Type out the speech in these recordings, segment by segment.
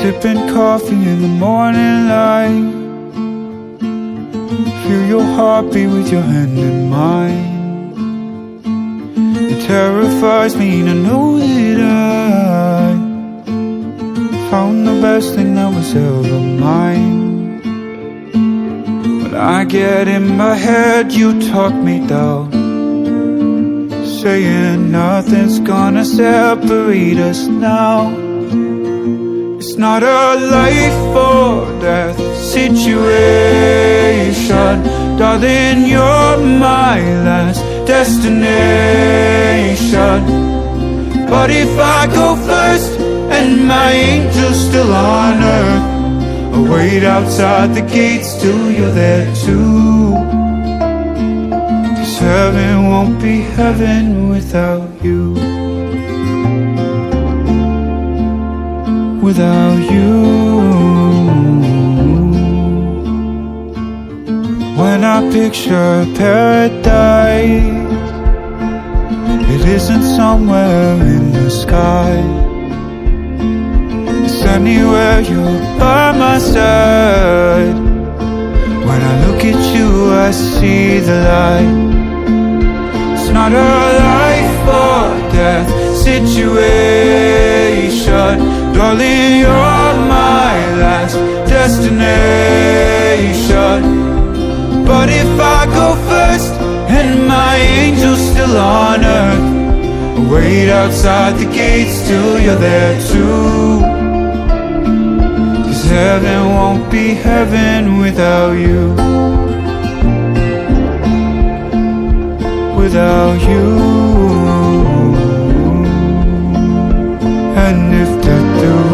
sipping coffee in the morning light. Feel your heartbeat with your hand in mine. It terrifies me to know that I found the best thing that was ever mine. When I get in my head, you talk me down. Saying nothing's gonna separate us now. It's not a life or death situation. Darling, you're my last destination. But if I go first and my angel's still on earth, I'll wait outside the gates till you're there too. Cause heaven won't be heaven without you. Without you. When I picture paradise, it isn't somewhere in the sky. It's anywhere you're by my side. When I look at you, I see the light. It's not a destination. But if I go first and my angel's still on earth, wait outside the gates till you're there too. Cause heaven won't be heaven without you. Without you. And if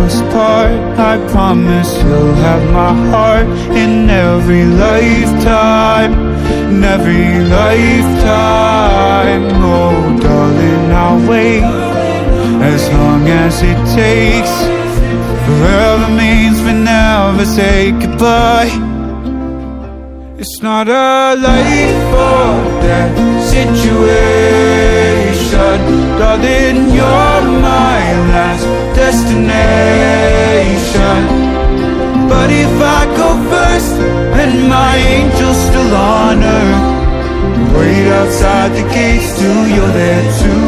us part, I promise you'll have my heart in every lifetime, in every lifetime. Oh, darling, I'll wait as long as it takes. Forever means we never say goodbye. It's not a life or death situation. Darling, you're my last destination. outside the gates till you're there too.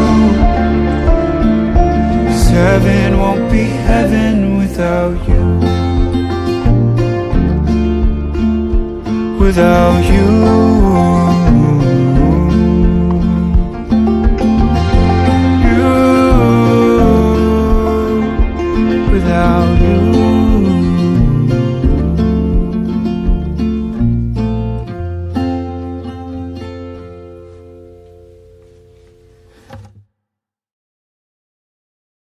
Cause heaven won't be heaven without you. Without you. You. Without you.